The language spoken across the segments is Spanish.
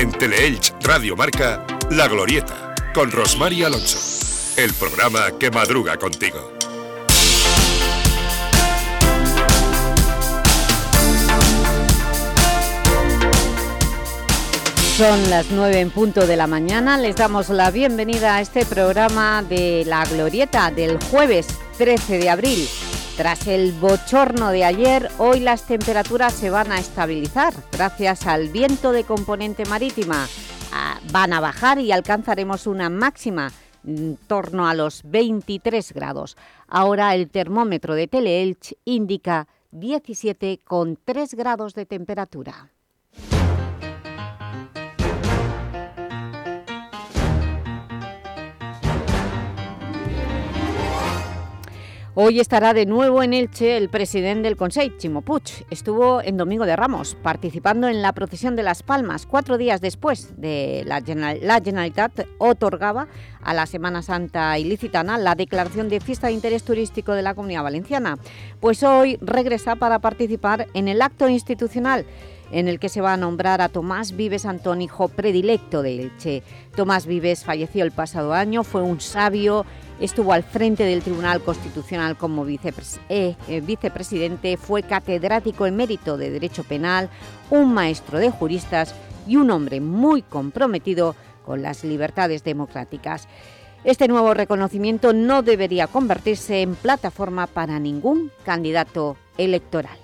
En Teleelch Radio Marca, La Glorieta, con Rosmar Alonso. El programa que madruga contigo. Son las nueve en punto de la mañana. Les damos la bienvenida a este programa de La Glorieta del jueves 13 de abril. Tras el bochorno de ayer, hoy las temperaturas se van a estabilizar gracias al viento de componente marítima. Ah, van a bajar y alcanzaremos una máxima en torno a los 23 grados. Ahora el termómetro de Teleelch indica 17,3 grados de temperatura. Hoy estará de nuevo en Elche el presidente del Consejo, Chimo Puig. Estuvo en Domingo de Ramos, participando en la procesión de Las Palmas, cuatro días después de la, la Generalitat otorgaba a la Semana Santa Ilicitana la declaración de fiesta de interés turístico de la Comunidad Valenciana. Pues hoy regresa para participar en el acto institucional en el que se va a nombrar a Tomás Vives Antón, hijo predilecto de Elche. Tomás Vives falleció el pasado año, fue un sabio Estuvo al frente del Tribunal Constitucional como eh, eh, vicepresidente, fue catedrático emérito de Derecho Penal, un maestro de juristas y un hombre muy comprometido con las libertades democráticas. Este nuevo reconocimiento no debería convertirse en plataforma para ningún candidato electoral.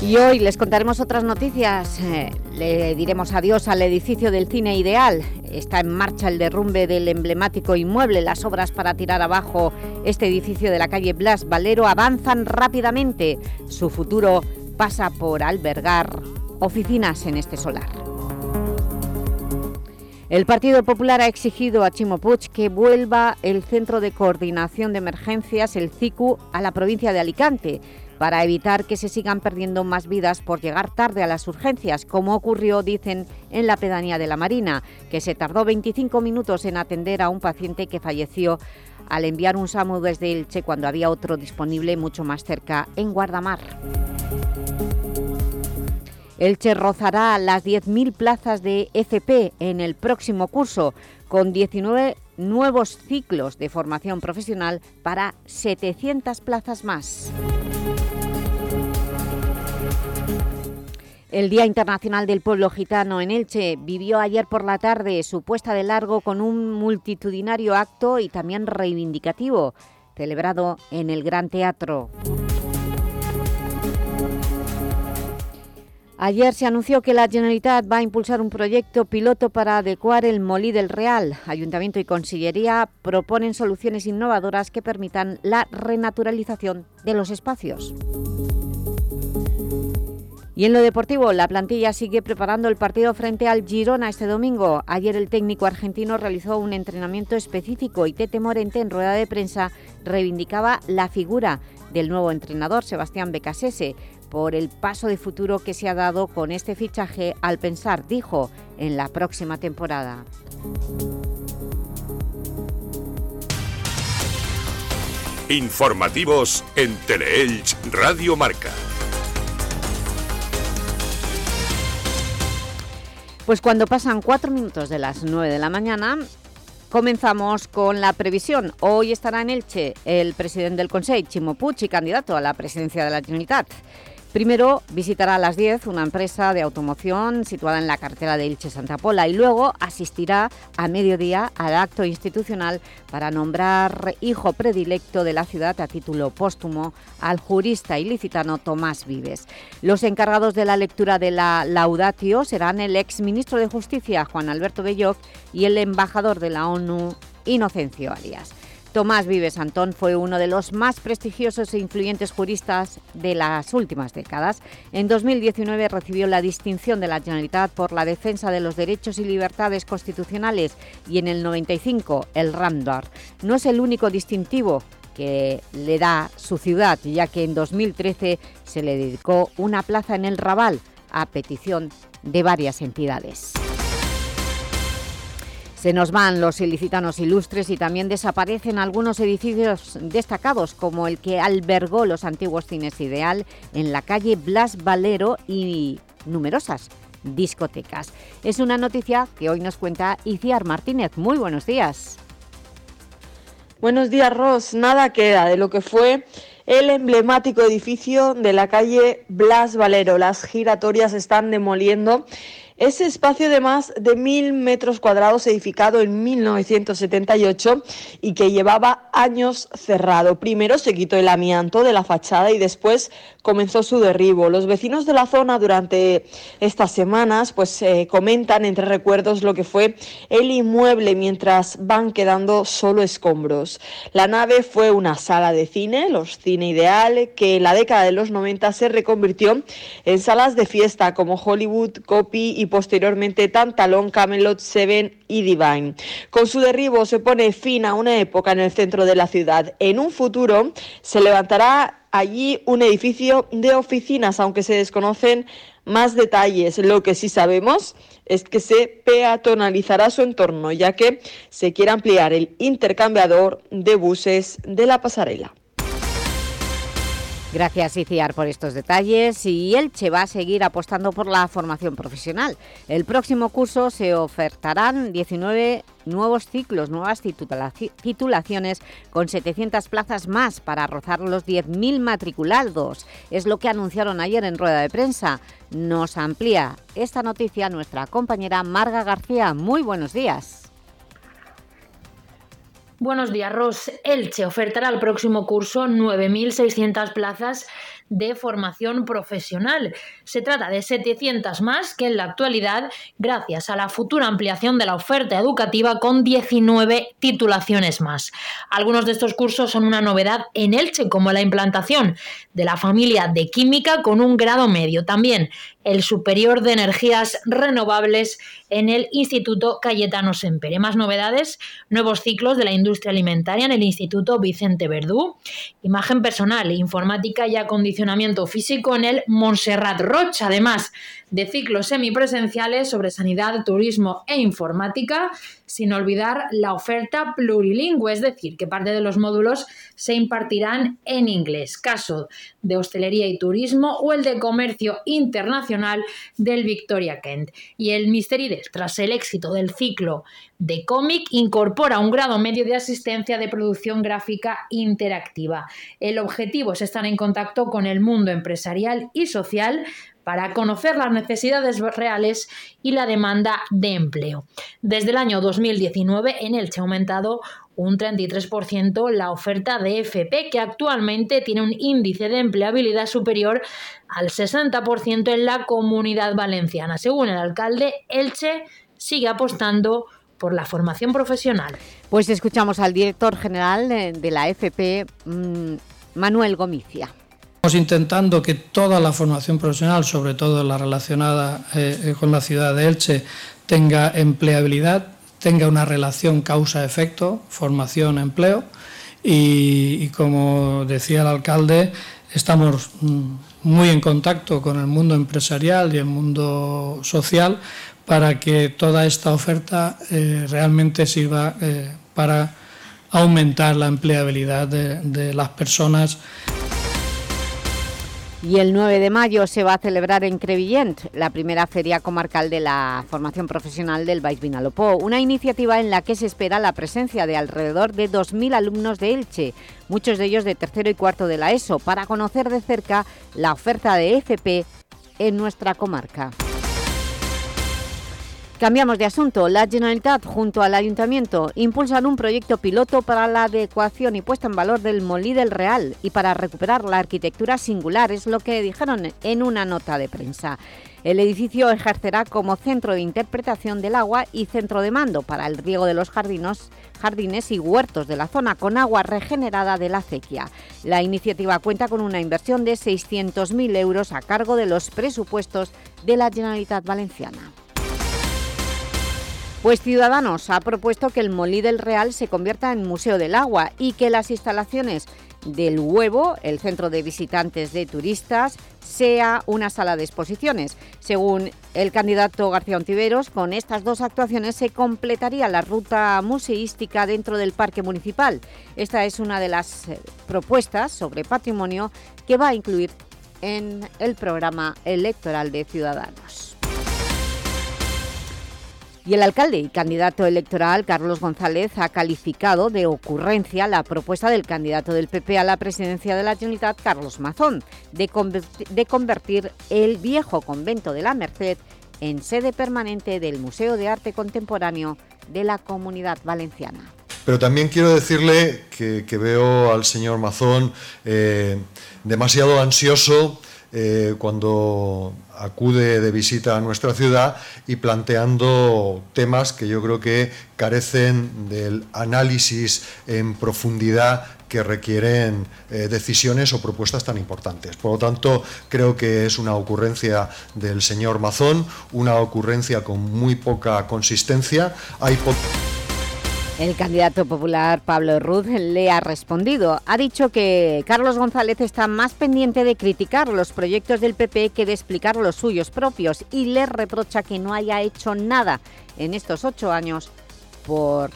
Y hoy les contaremos otras noticias. Eh, le diremos adiós al edificio del Cine Ideal. Está en marcha el derrumbe del emblemático inmueble. Las obras para tirar abajo este edificio de la calle Blas Valero avanzan rápidamente. Su futuro pasa por albergar oficinas en este solar. El Partido Popular ha exigido a Chimo Puig que vuelva el Centro de Coordinación de Emergencias, el CICU, a la provincia de Alicante para evitar que se sigan perdiendo más vidas por llegar tarde a las urgencias, como ocurrió, dicen, en la pedanía de la Marina, que se tardó 25 minutos en atender a un paciente que falleció al enviar un SAMU desde Elche cuando había otro disponible mucho más cerca, en Guardamar. Elche rozará las 10.000 plazas de FP en el próximo curso, con 19 nuevos ciclos de formación profesional para 700 plazas más. El Día Internacional del Pueblo Gitano en Elche vivió ayer por la tarde su puesta de largo con un multitudinario acto y también reivindicativo, celebrado en el Gran Teatro. Ayer se anunció que la Generalitat va a impulsar un proyecto piloto para adecuar el Molí del Real. Ayuntamiento y Consellería proponen soluciones innovadoras que permitan la renaturalización de los espacios. Y en lo deportivo, la plantilla sigue preparando el partido frente al Girona este domingo. Ayer el técnico argentino realizó un entrenamiento específico y Tete Morente en rueda de prensa reivindicaba la figura del nuevo entrenador Sebastián Becasese por el paso de futuro que se ha dado con este fichaje al pensar, dijo, en la próxima temporada. Informativos en Teleelch Radio Marca. Pues cuando pasan cuatro minutos de las nueve de la mañana, comenzamos con la previsión. Hoy estará en Elche el presidente del Consejo, Chimo Puig, candidato a la presidencia de la Generalitat. Primero visitará a las 10 una empresa de automoción situada en la carretera de Ilche-Santa Pola y luego asistirá a mediodía al acto institucional para nombrar hijo predilecto de la ciudad a título póstumo al jurista ilicitano Tomás Vives. Los encargados de la lectura de la laudatio serán el exministro de Justicia Juan Alberto Belloc y el embajador de la ONU Inocencio Arias. Tomás Vives Antón fue uno de los más prestigiosos e influyentes juristas de las últimas décadas. En 2019 recibió la distinción de la Generalitat por la defensa de los derechos y libertades constitucionales y en el 95 el Ramdor. No es el único distintivo que le da su ciudad, ya que en 2013 se le dedicó una plaza en el Raval a petición de varias entidades. Se nos van los ilicitanos ilustres y también desaparecen algunos edificios destacados como el que albergó los antiguos cines Ideal en la calle Blas Valero y numerosas discotecas. Es una noticia que hoy nos cuenta Iciar Martínez. Muy buenos días. Buenos días, Ros. Nada queda de lo que fue el emblemático edificio de la calle Blas Valero. Las giratorias están demoliendo ese espacio de más de mil metros cuadrados edificado en 1978 y que llevaba años cerrado. Primero se quitó el amianto de la fachada y después comenzó su derribo. Los vecinos de la zona durante estas semanas pues eh, comentan entre recuerdos lo que fue el inmueble mientras van quedando solo escombros. La nave fue una sala de cine, los cine ideal, que en la década de los 90 se reconvirtió en salas de fiesta como Hollywood, Copy y posteriormente Tantalón, Camelot, Seven y Divine. Con su derribo se pone fin a una época en el centro de la ciudad. En un futuro se levantará allí un edificio de oficinas, aunque se desconocen más detalles. Lo que sí sabemos es que se peatonalizará su entorno, ya que se quiere ampliar el intercambiador de buses de la pasarela. Gracias, Iciar, por estos detalles. Y Elche va a seguir apostando por la formación profesional. El próximo curso se ofertarán 19 nuevos ciclos, nuevas titulaciones con 700 plazas más para rozar los 10.000 matriculados. Es lo que anunciaron ayer en rueda de prensa. Nos amplía esta noticia nuestra compañera Marga García. Muy buenos días. Buenos días, Ros. Elche ofertará el próximo curso 9.600 plazas de formación profesional. Se trata de 700 más que en la actualidad, gracias a la futura ampliación de la oferta educativa con 19 titulaciones más. Algunos de estos cursos son una novedad en Elche, como la implantación de la familia de química con un grado medio. También el superior de energías renovables en el Instituto Cayetano Sempere. Más novedades, nuevos ciclos de la industria alimentaria en el Instituto Vicente Verdú, imagen personal, informática y acondicionamiento físico en el Montserrat Rocha, además de ciclos semipresenciales sobre sanidad, turismo e informática, sin olvidar la oferta plurilingüe, es decir, que parte de los módulos se impartirán en inglés, caso de hostelería y turismo o el de comercio internacional del Victoria Kent. Y el Misterides, tras el éxito del ciclo de cómic, incorpora un grado medio de asistencia de producción gráfica interactiva. El objetivo es estar en contacto con el mundo empresarial y social para conocer las necesidades reales y la demanda de empleo. Desde el año 2019 en Elche ha aumentado un 33% la oferta de FP, que actualmente tiene un índice de empleabilidad superior al 60% en la comunidad valenciana. Según el alcalde, Elche sigue apostando por la formación profesional. Pues escuchamos al director general de, la FP, mm, Manuel Gomicia. Intentando que toda la formación profesional, sobre todo la relacionada eh, con la ciudad de Elche, tenga empleabilidad, tenga una relación causa-efecto, formación-empleo. Y, como decía el alcalde, estamos mm, muy en contacto con el mundo empresarial y el mundo social para que toda esta oferta eh, realmente sirva eh, para aumentar la empleabilidad de las personas. Y el 9 de mayo se va a celebrar en Crevillent la primera feria comarcal de la formación profesional del Baix Vinalopó, una iniciativa en la que se espera la presencia de alrededor de 2.000 alumnos de Elche, muchos de ellos de tercero y cuarto de la ESO, para conocer de cerca la oferta de FP en nuestra comarca. Cambiamos de asunto. La Generalitat, junto al Ayuntamiento, impulsan un proyecto piloto para la adecuación y puesta en valor del Molí del Real y para recuperar la arquitectura singular, es lo que dijeron en una nota de prensa. El edificio ejercerá como centro de interpretación del agua y centro de mando para el riego de los jardines, y huertos de la zona con agua regenerada de la acequia. La iniciativa cuenta con una inversión de 600.000 euros a cargo de los presupuestos de la Generalitat Valenciana. Pues Ciudadanos ha propuesto que el Molí del Real se convierta en Museo del Agua y que las instalaciones del Huevo, el centro de visitantes de turistas, sea una sala de exposiciones. Según el candidato García Ontiveros, con estas dos actuaciones se completaría la ruta museística dentro del parque municipal. Esta es una de las eh, propuestas sobre patrimonio que va a incluir en el programa electoral de Ciudadanos. Y el alcalde y candidato electoral, Carlos González, ha calificado de ocurrencia la propuesta del candidato del PP a la presidencia de la Generalitat, Carlos Mazón, de, convertir el viejo convento de la Merced en sede permanente del Museo de Arte Contemporáneo de la Comunidad Valenciana. Pero también quiero decirle que, veo al señor Mazón eh, demasiado ansioso eh, cuando acude de visita a nuestra ciudad y planteando temas que yo creo que carecen del análisis en profundidad que requieren eh, decisiones o propuestas tan importantes. Por lo tanto, creo que es una ocurrencia del señor Mazón, una ocurrencia con muy poca consistencia. Hay el candidato popular Pablo Ruz le ha respondido. Ha dicho que Carlos González está más pendiente de criticar los proyectos del PP que de explicar los suyos propios y le reprocha que no haya hecho nada en estos ocho años por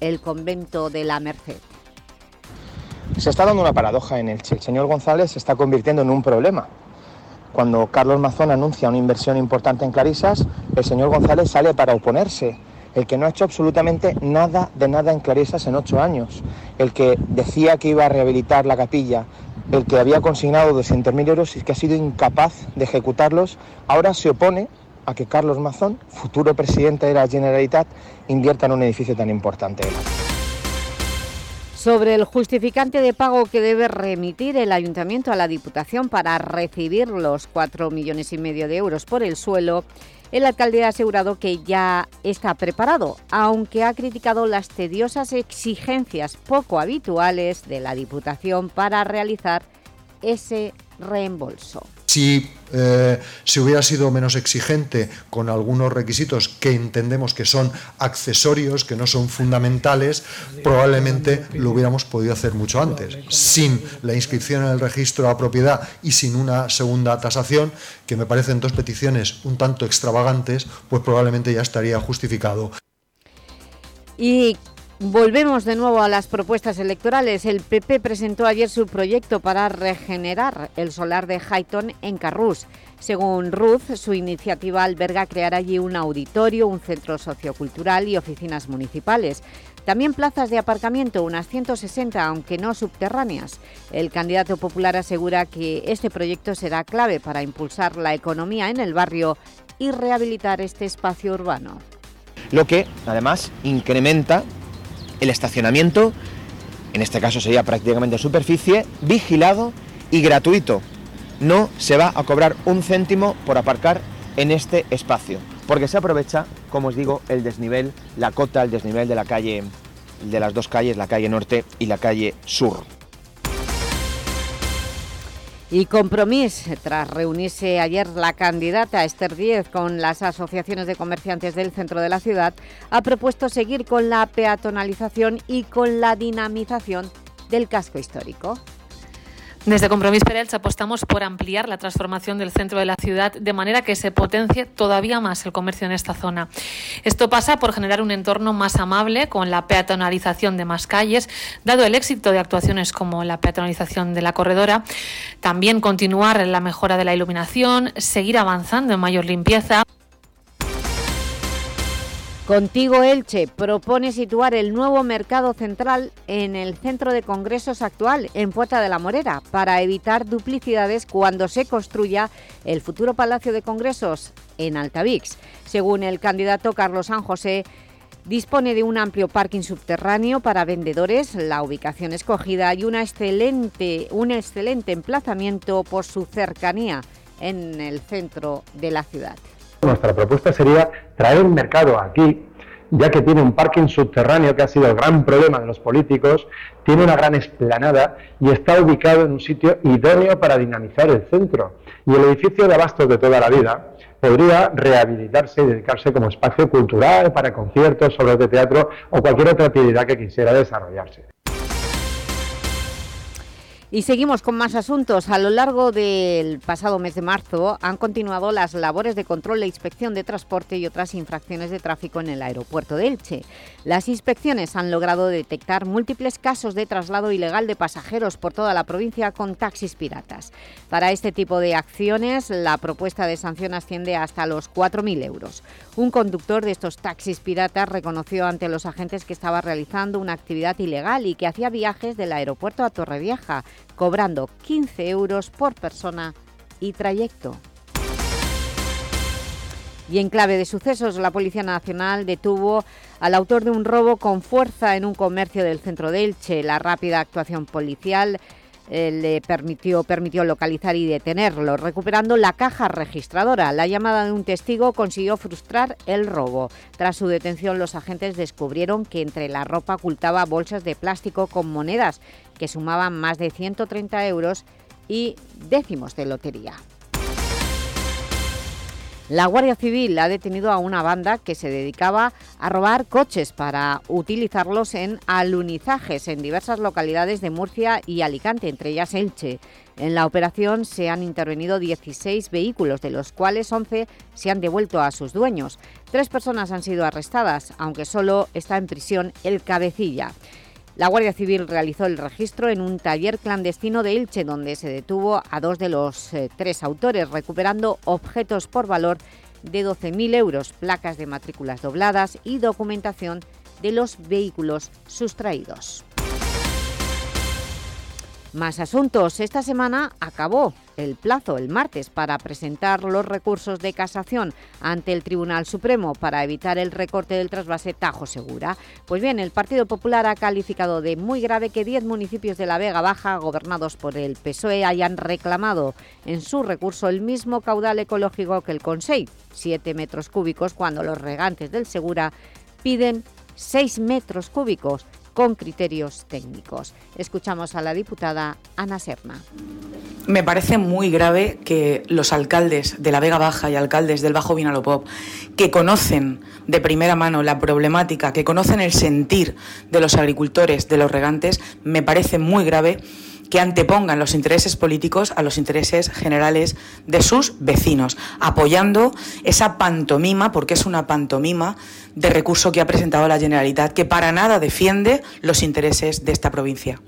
el convento de la Merced. Se está dando una paradoja en Elche. El señor González se está convirtiendo en un problema. Cuando Carlos Mazón anuncia una inversión importante en Clarisas, el señor González sale para oponerse el que no ha hecho absolutamente nada de nada en Clarisas en ocho años, el que decía que iba a rehabilitar la capilla, el que había consignado 200.000 euros y que ha sido incapaz de ejecutarlos, ahora se opone a que Carlos Mazón, futuro presidente de la Generalitat, invierta en un edificio tan importante. Sobre el justificante de pago que debe remitir el Ayuntamiento a la Diputación para recibir los cuatro millones y medio de euros por el suelo, el alcalde ha asegurado que ya está preparado, aunque ha criticado las tediosas exigencias poco habituales de la Diputación para realizar ese reembolso. Si eh, se hubiera sido menos exigente con algunos requisitos que entendemos que son accesorios, que no son fundamentales, probablemente lo hubiéramos podido hacer mucho antes. Sin la inscripción en el registro de propiedad y sin una segunda tasación, que me parecen dos peticiones un tanto extravagantes, pues probablemente ya estaría justificado. Y Volvemos de nuevo a las propuestas electorales. El PP presentó ayer su proyecto para regenerar el solar de Highton en Carrús. Según Ruth, su iniciativa alberga crear allí un auditorio, un centro sociocultural y oficinas municipales. También plazas de aparcamiento, unas 160, aunque no subterráneas. El candidato popular asegura que este proyecto será clave para impulsar la economía en el barrio y rehabilitar este espacio urbano. Lo que, además, incrementa el estacionamiento, en este caso sería prácticamente superficie, vigilado y gratuito. No se va a cobrar un céntimo por aparcar en este espacio, porque se aprovecha, como os digo, el desnivel, la cota, el desnivel de la calle, de las dos calles, la calle norte y la calle sur. Y Compromís, tras reunirse ayer la candidata Esther Díez con las asociaciones de comerciantes del centro de la ciudad, ha propuesto seguir con la peatonalización y con la dinamización del casco histórico. Desde Compromís Perelch apostamos por ampliar la transformación del centro de la ciudad de manera que se potencie todavía más el comercio en esta zona. Esto pasa por generar un entorno más amable con la peatonalización de más calles, dado el éxito de actuaciones como la peatonalización de la corredora, también continuar en la mejora de la iluminación, seguir avanzando en mayor limpieza. Contigo Elche propone situar el nuevo mercado central en el centro de congresos actual, en Puerta de la Morera, para evitar duplicidades cuando se construya el futuro Palacio de Congresos en Altavix. Según el candidato Carlos San José, dispone de un amplio parking subterráneo para vendedores, la ubicación escogida y una excelente, un excelente emplazamiento por su cercanía en el centro de la ciudad. Nuestra propuesta sería traer un mercado aquí, ya que tiene un parking subterráneo que ha sido el gran problema de los políticos, tiene una gran esplanada y está ubicado en un sitio idóneo para dinamizar el centro. Y el edificio de abastos de toda la vida podría rehabilitarse y dedicarse como espacio cultural para conciertos, obras de teatro o cualquier otra actividad que quisiera desarrollarse. Y seguimos con más asuntos. A lo largo del pasado mes de marzo han continuado las labores de control e inspección de transporte y otras infracciones de tráfico en el aeropuerto de Elche. Las inspecciones han logrado detectar múltiples casos de traslado ilegal de pasajeros por toda la provincia con taxis piratas. Para este tipo de acciones, la propuesta de sanción asciende hasta los 4.000 euros. Un conductor de estos taxis piratas reconoció ante los agentes que estaba realizando una actividad ilegal y que hacía viajes del aeropuerto a Torrevieja cobrando 15 euros por persona y trayecto. Y en clave de sucesos, la Policía Nacional detuvo al autor de un robo con fuerza en un comercio del centro de Elche. La rápida actuación policial eh, le permitió, permitió localizar y detenerlo, recuperando la caja registradora. La llamada de un testigo consiguió frustrar el robo. Tras su detención, los agentes descubrieron que entre la ropa ocultaba bolsas de plástico con monedas que sumaban más de 130 euros y décimos de lotería. La Guardia Civil ha detenido a una banda que se dedicaba a robar coches para utilizarlos en alunizajes en diversas localidades de Murcia y Alicante, entre ellas Elche. En la operación se han intervenido 16 vehículos, de los cuales 11 se han devuelto a sus dueños. Tres personas han sido arrestadas, aunque solo está en prisión el cabecilla. La Guardia Civil realizó el registro en un taller clandestino de Elche, donde se detuvo a dos de los eh, tres autores, recuperando objetos por valor de 12.000 euros, placas de matrículas dobladas y documentación de los vehículos sustraídos. Más asuntos. Esta semana acabó el plazo, el martes, para presentar los recursos de casación ante el Tribunal Supremo para evitar el recorte del trasvase Tajo Segura. Pues bien, el Partido Popular ha calificado de muy grave que 10 municipios de la Vega Baja, gobernados por el PSOE, hayan reclamado en su recurso el mismo caudal ecológico que el Consell, 7 metros cúbicos, cuando los regantes del Segura piden 6 metros cúbicos con criterios técnicos. Escuchamos a la diputada Ana Serna. Me parece muy grave que los alcaldes de la Vega Baja y alcaldes del Bajo Vinalopop, que conocen de primera mano la problemática, que conocen el sentir de los agricultores, de los regantes, me parece muy grave que antepongan los intereses políticos a los intereses generales de sus vecinos, apoyando esa pantomima, porque es una pantomima de recurso que ha presentado la Generalitat, que para nada defiende los intereses de esta provincia.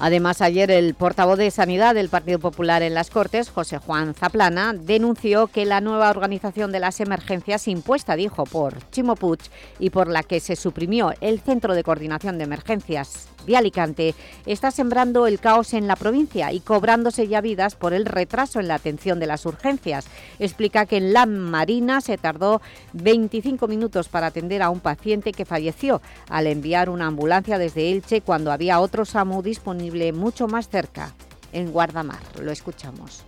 Además, ayer el portavoz de Sanidad del Partido Popular en las Cortes, José Juan Zaplana, denunció que la nueva organización de las emergencias impuesta, dijo, por Chimo Puig y por la que se suprimió el Centro de Coordinación de Emergencias de Alicante está sembrando el caos en la provincia y cobrándose ya vidas por el retraso en la atención de las urgencias. Explica que en La Marina se tardó 25 minutos para atender a un paciente que falleció al enviar una ambulancia desde Elche cuando había otro SAMU disponible mucho más cerca, en Guardamar. Lo escuchamos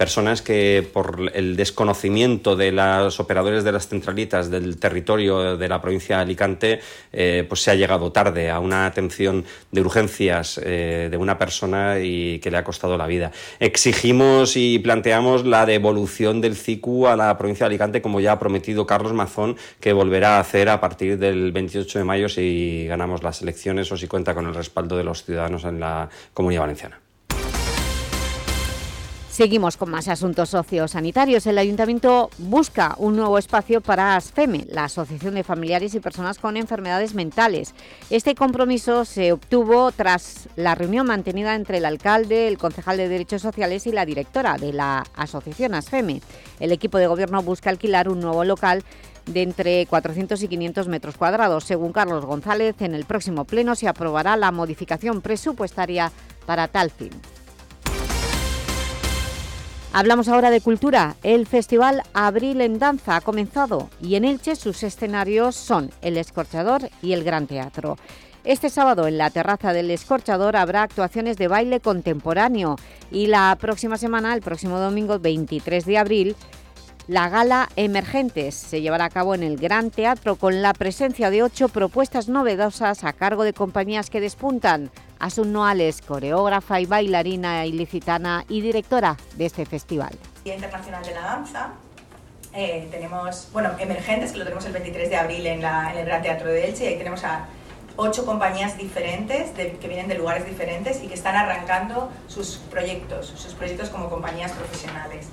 personas que por el desconocimiento de los operadores de las centralitas del territorio de la provincia de Alicante, eh, pues se ha llegado tarde a una atención de urgencias eh, de una persona y que le ha costado la vida. Exigimos y planteamos la devolución del CICU a la provincia de Alicante, como ya ha prometido Carlos Mazón, que volverá a hacer a partir del 28 de mayo si ganamos las elecciones o si cuenta con el respaldo de los ciudadanos en la Comunidad Valenciana. Seguimos con más asuntos sociosanitarios. El Ayuntamiento busca un nuevo espacio para ASFEME, la Asociación de Familiares y Personas con Enfermedades Mentales. Este compromiso se obtuvo tras la reunión mantenida entre el alcalde, el concejal de Derechos Sociales y la directora de la Asociación ASFEME. El equipo de gobierno busca alquilar un nuevo local de entre 400 y 500 metros cuadrados. Según Carlos González, en el próximo pleno se aprobará la modificación presupuestaria para tal fin. Hablamos ahora de cultura. El Festival Abril en Danza ha comenzado y en Elche sus escenarios son El Escorchador y el Gran Teatro. Este sábado en la terraza del Escorchador habrá actuaciones de baile contemporáneo y la próxima semana, el próximo domingo 23 de abril, la gala Emergentes se llevará a cabo en el Gran Teatro con la presencia de ocho propuestas novedosas a cargo de compañías que despuntan. Asun Noales, coreógrafa y bailarina ilicitana y directora de este festival. Día Internacional de la Danza. Eh, tenemos, bueno, Emergentes, que lo tenemos el 23 de abril en, el Gran Teatro de Elche, y ahí tenemos a ocho compañías diferentes que vienen de lugares diferentes y que están arrancando sus proyectos, sus proyectos como compañías profesionales.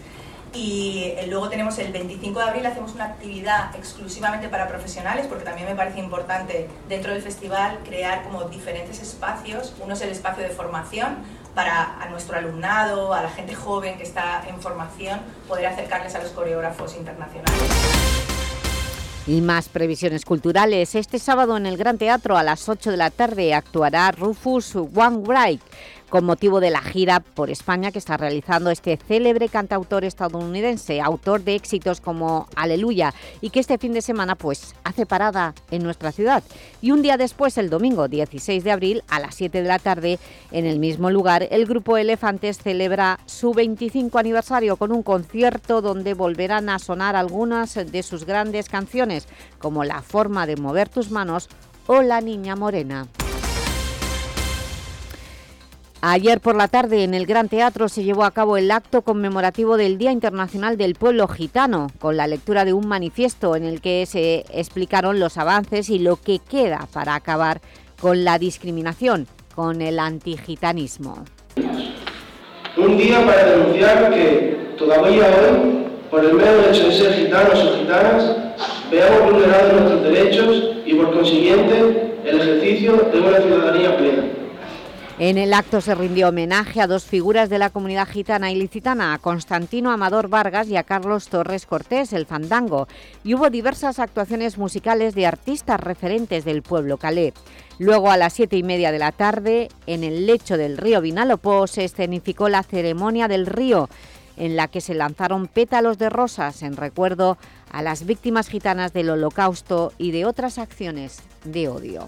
Y eh, luego tenemos el 25 de abril, hacemos una actividad exclusivamente para profesionales, porque también me parece importante dentro del festival crear como diferentes espacios. Uno es el espacio de formación para a nuestro alumnado, a la gente joven que está en formación, poder acercarles a los coreógrafos internacionales. Y más previsiones culturales. Este sábado en el Gran Teatro a las 8 de la tarde actuará Rufus Wainwright con motivo de la gira por España que está realizando este célebre cantautor estadounidense, autor de éxitos como Aleluya, y que este fin de semana pues hace parada en nuestra ciudad. Y un día después, el domingo 16 de abril, a las 7 de la tarde, en el mismo lugar, el Grupo Elefantes celebra su 25 aniversario con un concierto donde volverán a sonar algunas de sus grandes canciones, como La forma de mover tus manos o La niña morena. Ayer por la tarde en el Gran Teatro se llevó a cabo el acto conmemorativo del Día Internacional del Pueblo Gitano, con la lectura de un manifiesto en el que se explicaron los avances y lo que queda para acabar con la discriminación, con el antigitanismo. Un día para denunciar que todavía hoy, por el mero hecho de ser gitanos o gitanas, veamos vulnerados nuestros derechos y por consiguiente el ejercicio de una ciudadanía plena. En el acto se rindió homenaje a dos figuras de la comunidad gitana ilicitana, a Constantino Amador Vargas y a Carlos Torres Cortés, el fandango, y hubo diversas actuaciones musicales de artistas referentes del pueblo calé. Luego, a las siete y media de la tarde, en el lecho del río Vinalopó, se escenificó la ceremonia del río, en la que se lanzaron pétalos de rosas en recuerdo a las víctimas gitanas del holocausto y de otras acciones de odio.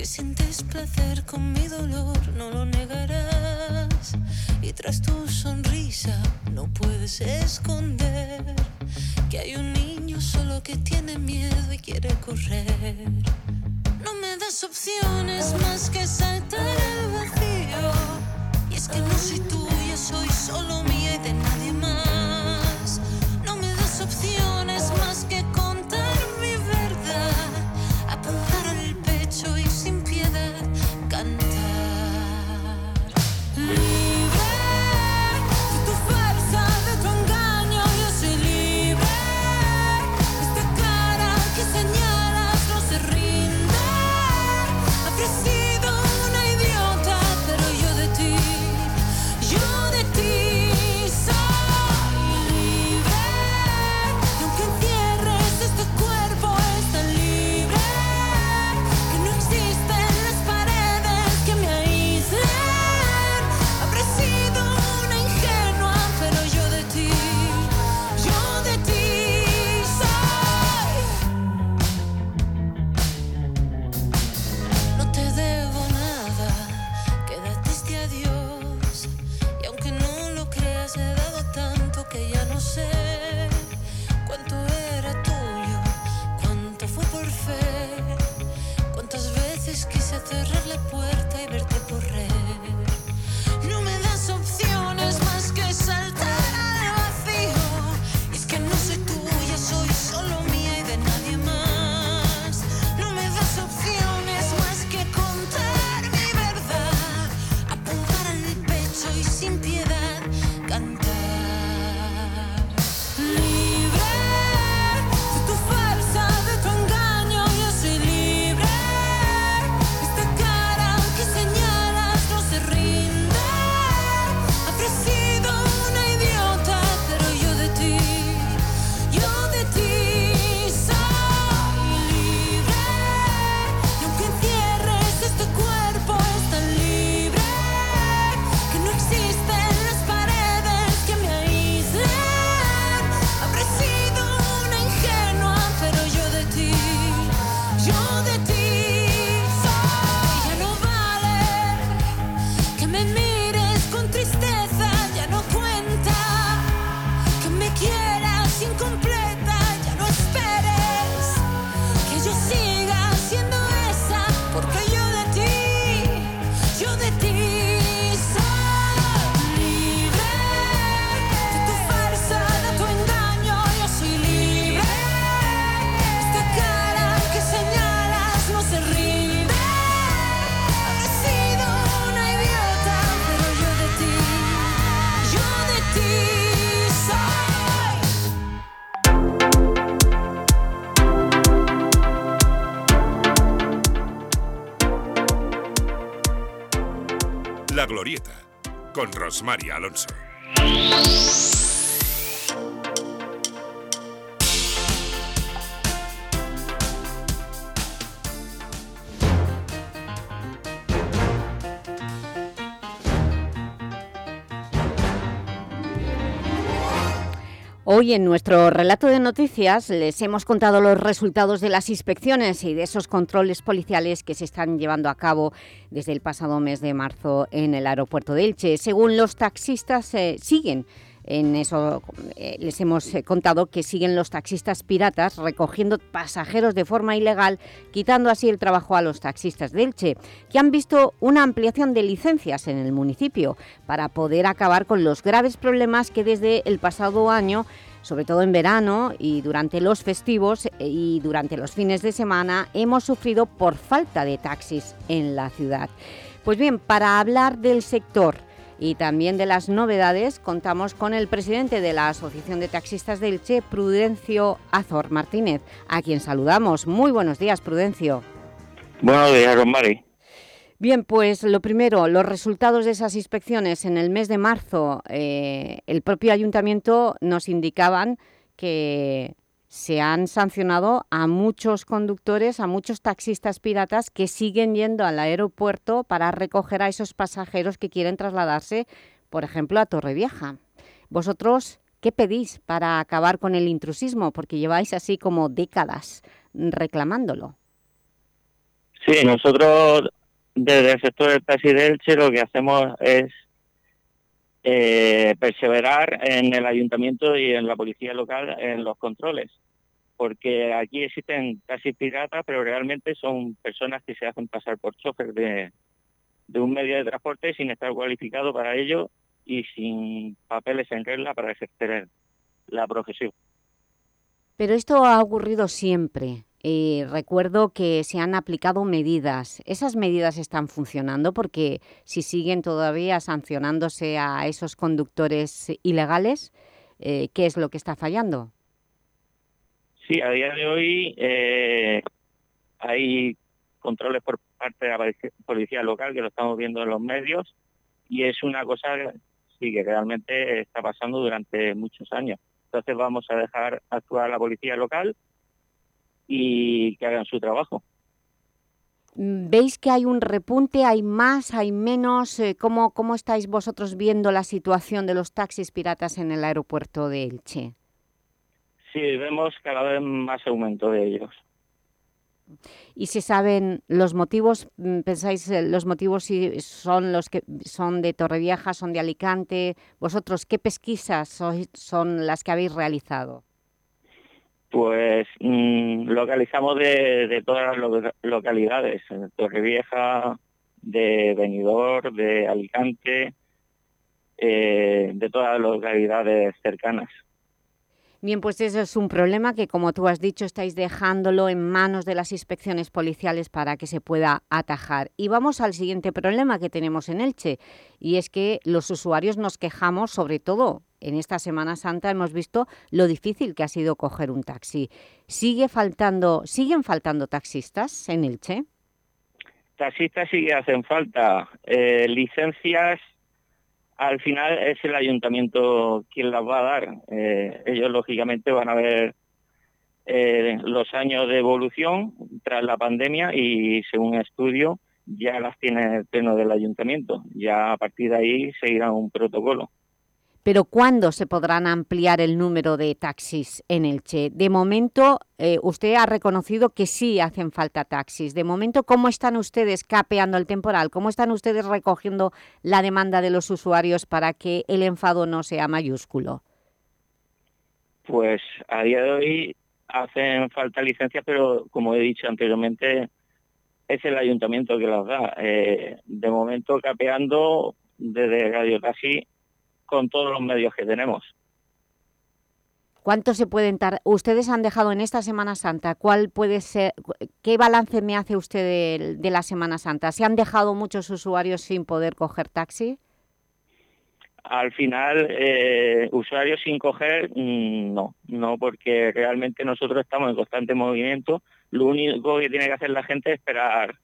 que sientes placer con mi dolor, no lo negarás. Y tras tu sonrisa no puedes esconder que hay un niño solo que tiene miedo y quiere correr. No me das opciones más que saltar al vacío. Y es que no soy tuya, soy solo mía y de nadie más. cantar. Glorieta, con Rosmar Alonso. Hoy en nuestro relato de noticias les hemos contado los resultados de las inspecciones y de esos controles policiales que se están llevando a cabo desde el pasado mes de marzo en el aeropuerto de Elche. Según los taxistas, eh, siguen en eso eh, les hemos eh, contado que siguen los taxistas piratas recogiendo pasajeros de forma ilegal, quitando así el trabajo a los taxistas de Elche, que han visto una ampliación de licencias en el municipio para poder acabar con los graves problemas que desde el pasado año sobre todo en verano y durante los festivos eh, y durante los fines de semana, hemos sufrido por falta de taxis en la ciudad. Pues bien, para hablar del sector y también de las novedades, contamos con el presidente de la Asociación de Taxistas del Che, Prudencio Azor Martínez, a quien saludamos. Muy buenos días, Prudencio. Buenos días, Rosmari. Bien, pues lo primero, los resultados de esas inspecciones en el mes de marzo, eh, el propio Ayuntamiento nos indicaban que se han sancionado a muchos conductores, a muchos taxistas piratas que siguen yendo al aeropuerto para recoger a esos pasajeros que quieren trasladarse, por ejemplo, a Torrevieja. Vosotros, ¿qué pedís para acabar con el intrusismo? Porque lleváis así como décadas reclamándolo. Sí, nosotros desde el sector del taxi de Elche lo que hacemos es eh, perseverar en el ayuntamiento y en la policía local en los controles, porque aquí existen taxis piratas, pero realmente son personas que se hacen pasar por chofer de, de un medio de transporte sin estar cualificado para ello y sin papeles en regla para ejercer la profesión. Pero esto ha ocurrido siempre. Eh, recuerdo que se han aplicado medidas. ¿Esas medidas están funcionando? Porque si siguen todavía sancionándose a esos conductores ilegales, eh, ¿qué es lo que está fallando? Sí, a día de hoy eh, hay controles por parte de la policía local, que lo estamos viendo en los medios, y es una cosa sí, que realmente está pasando durante muchos años. Entonces vamos a dejar actuar a la policía local y que hagan su trabajo. Mm, ¿Veis que hay un repunte, hay más, hay menos? Eh, ¿Cómo, ¿Cómo estáis vosotros viendo la situación de los taxis piratas en el aeropuerto de Elche? Sí, vemos cada vez más aumento de ellos. ¿Y se saben los motivos? Mm, ¿Pensáis eh, los motivos si son los que son de Torrevieja, son de Alicante? ¿Vosotros qué pesquisas son las que habéis realizado? Pues mm, localizamos de, todas las localidades, Torrevieja, de Benidorm, de Alicante, eh, de todas las localidades cercanas. Bien, pues eso es un problema que, como tú has dicho, estáis dejándolo en manos de las inspecciones policiales para que se pueda atajar. Y vamos al siguiente problema que tenemos en Elche, y es que los usuarios nos quejamos, sobre todo en esta Semana Santa, hemos visto lo difícil que ha sido coger un taxi. ¿Sigue faltando, ¿Siguen faltando taxistas en Elche? Taxistas sí que hacen falta. Eh, licencias al final es el ayuntamiento quien las va a dar. Eh, ellos, lógicamente, van a ver eh, los años de evolución tras la pandemia y, según estudio, ya las tiene el pleno del ayuntamiento. Ya a partir de ahí seguirá un protocolo. Pero ¿cuándo se podrán ampliar el número de taxis en Elche? De momento, eh, usted ha reconocido que sí hacen falta taxis. De momento, ¿cómo están ustedes capeando el temporal? ¿Cómo están ustedes recogiendo la demanda de los usuarios para que el enfado no sea mayúsculo? Pues a día de hoy hacen falta licencias, pero como he dicho anteriormente, es el ayuntamiento que las da. Eh, de momento, capeando desde Radio Taxi con todos los medios que tenemos. ¿Cuánto se pueden tardar? Ustedes han dejado en esta Semana Santa, ¿cuál puede ser, qué balance me hace usted de, la Semana Santa? ¿Se han dejado muchos usuarios sin poder coger taxi? Al final, eh, usuarios sin coger, mm, no, no, porque realmente nosotros estamos en constante movimiento. Lo único que tiene que hacer la gente es esperar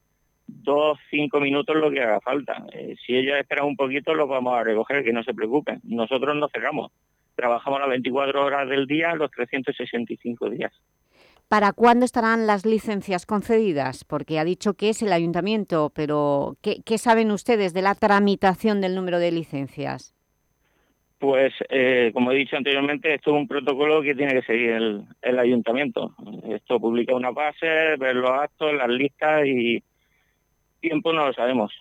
dos, cinco minutos lo que haga falta. Eh, si ellos esperan un poquito, los vamos a recoger, que no se preocupen. Nosotros no cerramos. Trabajamos las 24 horas del día, los 365 días. ¿Para cuándo estarán las licencias concedidas? Porque ha dicho que es el ayuntamiento, pero ¿qué, qué saben ustedes de la tramitación del número de licencias? Pues, eh, como he dicho anteriormente, esto es un protocolo que tiene que seguir el, el ayuntamiento. Esto publica una base, ver los actos, las listas y tiempo no lo sabemos.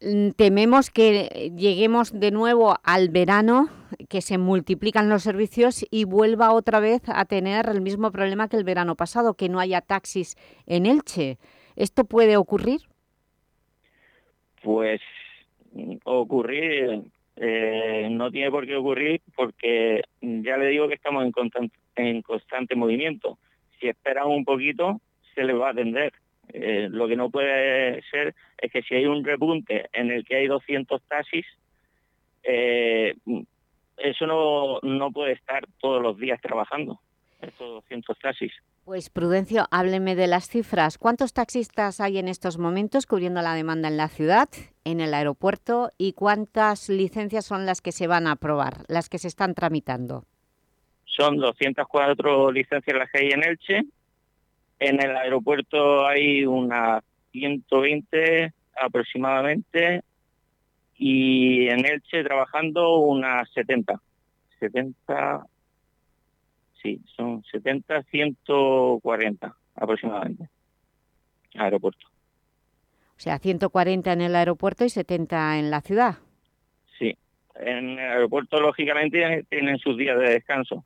Mm, Tememos que lleguemos de nuevo al verano, que se multiplican los servicios y vuelva otra vez a tener el mismo problema que el verano pasado, que no haya taxis en Elche. ¿Esto puede ocurrir? Pues ocurrir, eh, no tiene por qué ocurrir porque ya le digo que estamos en constante, en constante movimiento. Si esperan un poquito, se les va a atender. Eh, lo que no puede ser es que si hay un repunte en el que hay 200 taxis, eh, eso no, no puede estar todos los días trabajando, estos 200 taxis. Pues Prudencio, hábleme de las cifras. ¿Cuántos taxistas hay en estos momentos cubriendo la demanda en la ciudad, en el aeropuerto y cuántas licencias son las que se van a aprobar, las que se están tramitando? Son 204 licencias las que hay en Elche. En el aeropuerto hay unas 120 aproximadamente y en Elche trabajando unas 70. 70, sí, son 70, 140 aproximadamente. Aeropuerto. O sea, 140 en el aeropuerto y 70 en la ciudad. Sí. En el aeropuerto, lógicamente, tienen sus días de descanso.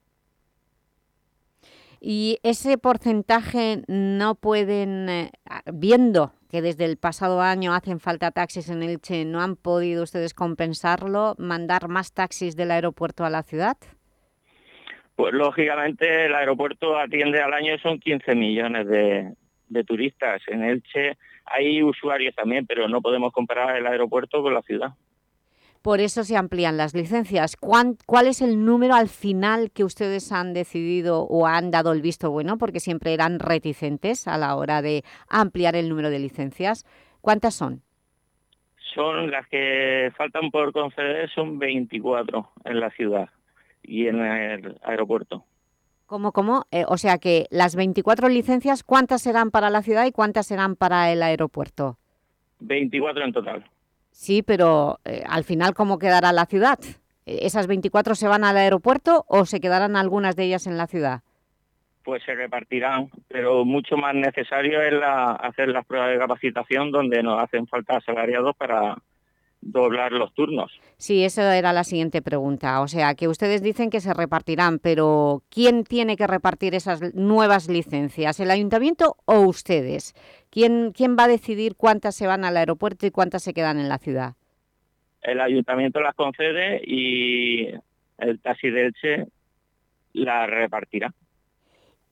Y ese porcentaje no pueden, eh, viendo que desde el pasado año hacen falta taxis en Elche, ¿no han podido ustedes compensarlo, mandar más taxis del aeropuerto a la ciudad? Pues lógicamente el aeropuerto atiende al año son 15 millones de, de turistas. En Elche hay usuarios también, pero no podemos comparar el aeropuerto con la ciudad. Por eso se amplían las licencias. ¿Cuán- ¿Cuál es el número al final que ustedes han decidido o han dado el visto bueno? Porque siempre eran reticentes a la hora de ampliar el número de licencias. ¿Cuántas son? Son las que faltan por conceder, son 24 en la ciudad y en el aeropuerto. ¿Cómo, cómo? Eh, o sea que las 24 licencias, ¿cuántas serán para la ciudad y cuántas serán para el aeropuerto? 24 en total. Sí, pero eh, al final, ¿cómo quedará la ciudad? Eh, ¿Esas 24 se van al aeropuerto o se quedarán algunas de ellas en la ciudad? Pues se repartirán, pero mucho más necesario es la- hacer las pruebas de capacitación donde nos hacen falta asalariados para doblar los turnos. Sí, esa era la siguiente pregunta. O sea, que ustedes dicen que se repartirán, pero ¿quién tiene que repartir esas nuevas licencias? ¿El ayuntamiento o ustedes? ¿Quién, quién va a decidir cuántas se van al aeropuerto y cuántas se quedan en la ciudad? El ayuntamiento las concede y el taxi de Elche las repartirá.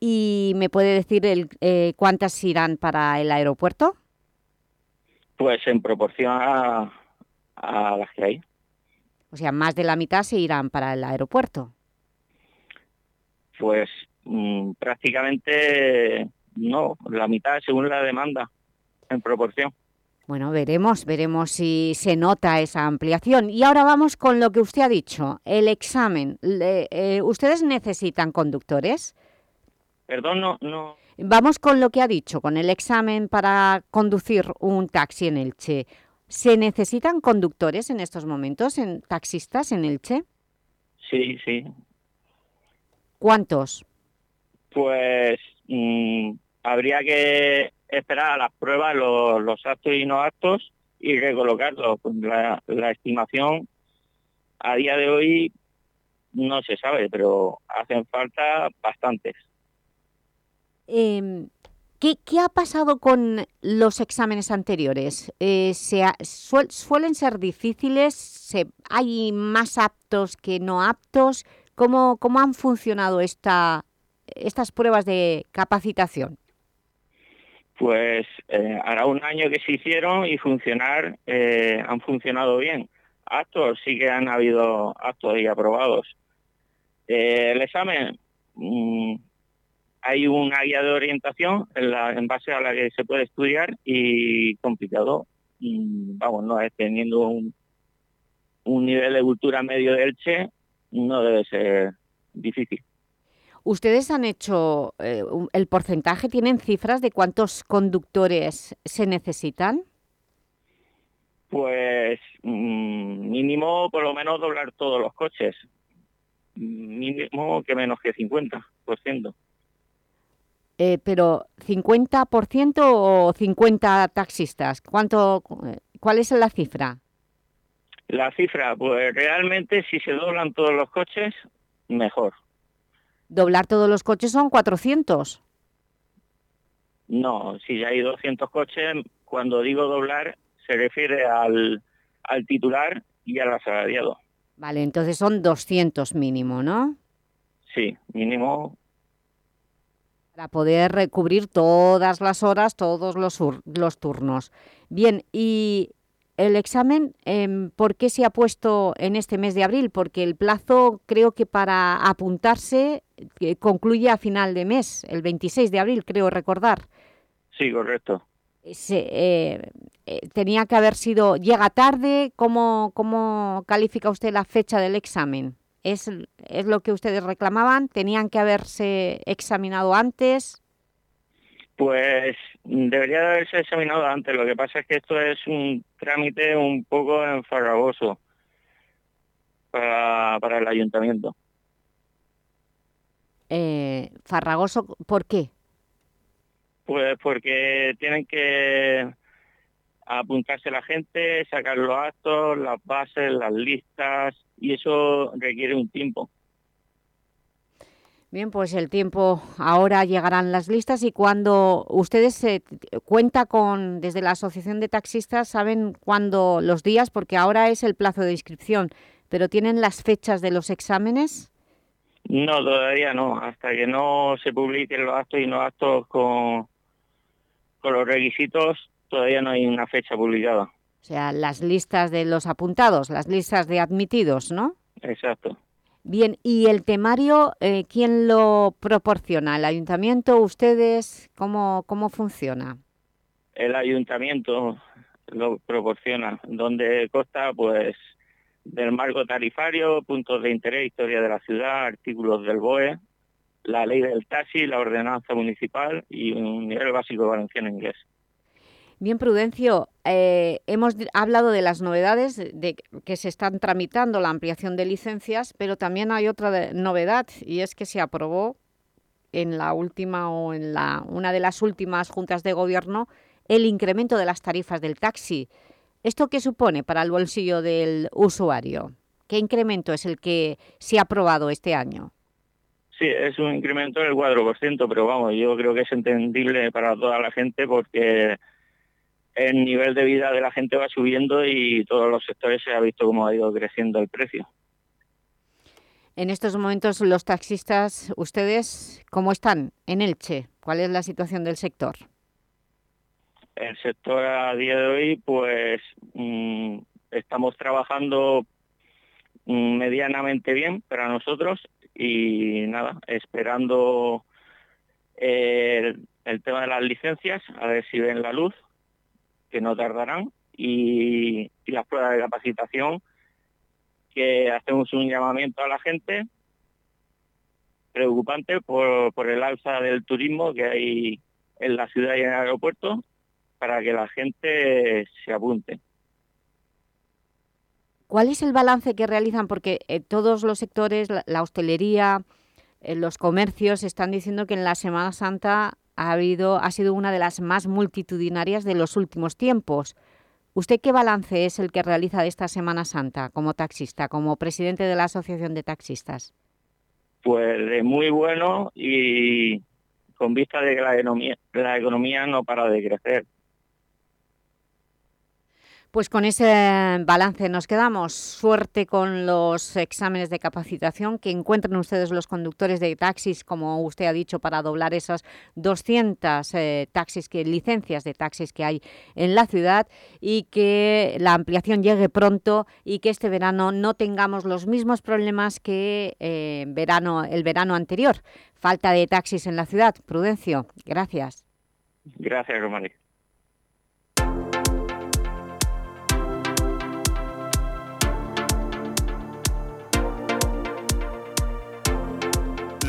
¿Y me puede decir el, eh, cuántas irán para el aeropuerto? Pues en proporción a, a las que hay. O sea, más de la mitad se irán para el aeropuerto. Pues mm, prácticamente no, la mitad según la demanda, en proporción. Bueno, veremos, veremos si se nota esa ampliación. Y ahora vamos con lo que usted ha dicho, el examen. Eh, ¿Ustedes necesitan conductores? Perdón, no, no, Vamos con lo que ha dicho, con el examen para conducir un taxi en Elche. ¿Se necesitan conductores en estos momentos, en taxistas en Elche? sí, sí. ¿Cuántos? Pues mm, habría que esperar a las pruebas, los, los actos y no actos, y recolocarlos. La, la estimación a día de hoy no se sabe, pero hacen falta bastantes. Eh, ¿qué, qué ha pasado con los exámenes anteriores? Eh, se ha- suel- ¿Suelen ser difíciles? Se- ¿Hay más aptos que no aptos? ¿Cómo, cómo han funcionado esta, estas pruebas de capacitación? Pues eh, hará un año que se hicieron y funcionar, eh, han funcionado bien. Actos sí que han habido actos y aprobados. Eh, el examen, mm, hay una guía de orientación en, la, en base a la que se puede estudiar y complicado, mm, vamos, no es teniendo un, un nivel de cultura medio de Elche, no debe ser difícil. ¿Ustedes han hecho eh, el porcentaje? ¿Tienen cifras de cuántos conductores se necesitan? Pues mm, mínimo por lo menos doblar todos los coches. Mínimo que menos que 50%. Eh, pero ¿50% o 50 taxistas? ¿Cuánto, ¿Cuál es la cifra? La cifra, pues realmente si se doblan todos los coches, mejor. ¿Doblar todos los coches son 400? No, si ya hay 200 coches, cuando digo doblar se refiere al, al titular y al asalariado. Vale, entonces son 200 mínimo, ¿no? Sí, mínimo. Para poder cubrir todas las horas, todos los, los turnos. Bien, y el examen, em, ¿por qué se ha puesto en este mes de abril? Porque el plazo creo que para apuntarse eh, concluye a final de mes, el 26 de abril, creo recordar. Sí, correcto. Eh, eh, tenía que haber sido... ¿Llega tarde? ¿Cómo, ¿Cómo califica usted la fecha del examen? ¿Es, ¿Es lo que ustedes reclamaban? ¿Tenían que haberse examinado antes? Pues debería de haberse examinado antes. Lo que pasa es que esto es un trámite un poco enfarragoso para, para el ayuntamiento. Eh, ¿Farragoso por qué? Pues porque tienen que apuntarse la gente, sacar los actos, las bases, las listas, y eso requiere un tiempo. Bien, pues el tiempo, ahora llegarán las listas y cuando ustedes se cuenta con, desde la Asociación de Taxistas, saben cuándo los días, porque ahora es el plazo de inscripción, pero ¿tienen las fechas de los exámenes? No, todavía no, hasta que no se publiquen los actos y los actos con, con los requisitos, todavía no hay una fecha publicada. O sea, las listas de los apuntados, las listas de admitidos, ¿no? Exacto. Bien, ¿y el temario eh, quién lo proporciona? ¿El ayuntamiento, ustedes? ¿Cómo, cómo funciona? El ayuntamiento lo proporciona, donde consta pues del marco tarifario, puntos de interés, historia de la ciudad, artículos del BOE, la ley del taxi, la ordenanza municipal y un nivel básico de valenciano inglés. Bien, Prudencio, eh, hemos hablado de las novedades de que se están tramitando la ampliación de licencias, pero también hay otra novedad y es que se aprobó en la última o en la, una de las últimas juntas de gobierno el incremento de las tarifas del taxi. ¿Esto qué supone para el bolsillo del usuario? ¿Qué incremento es el que se ha aprobado este año? Sí, es un incremento del 4%, pero vamos, yo creo que es entendible para toda la gente porque el nivel de vida de la gente va subiendo y todos los sectores se ha visto cómo ha ido creciendo el precio. En estos momentos los taxistas, ¿ustedes cómo están en Elche? ¿Cuál es la situación del sector? El sector a día de hoy, pues mm, estamos trabajando mm, medianamente bien para nosotros y nada, esperando eh, el tema de las licencias, a ver si ven la luz que no tardarán, y, las pruebas de capacitación, que hacemos un llamamiento a la gente preocupante por, por el alza del turismo que hay en la ciudad y en el aeropuerto, para que la gente se apunte. ¿Cuál es el balance que realizan? Porque eh, todos los sectores, la, hostelería, eh, los comercios, están diciendo que en la Semana Santa ha, habido, ha sido una de las más multitudinarias de los últimos tiempos. ¿Usted qué balance es el que realiza de esta Semana Santa como taxista, como presidente de la Asociación de Taxistas? Pues muy bueno y con vista de que la economía, la economía no para de crecer. Pues con ese balance nos quedamos. Suerte con los exámenes de capacitación, que encuentren ustedes los conductores de taxis, como usted ha dicho, para doblar esas 200 eh, taxis que, licencias de taxis que hay en la ciudad y que la ampliación llegue pronto y que este verano no tengamos los mismos problemas que eh, verano, el verano anterior. Falta de taxis en la ciudad. Prudencio, gracias. Gracias, Romani.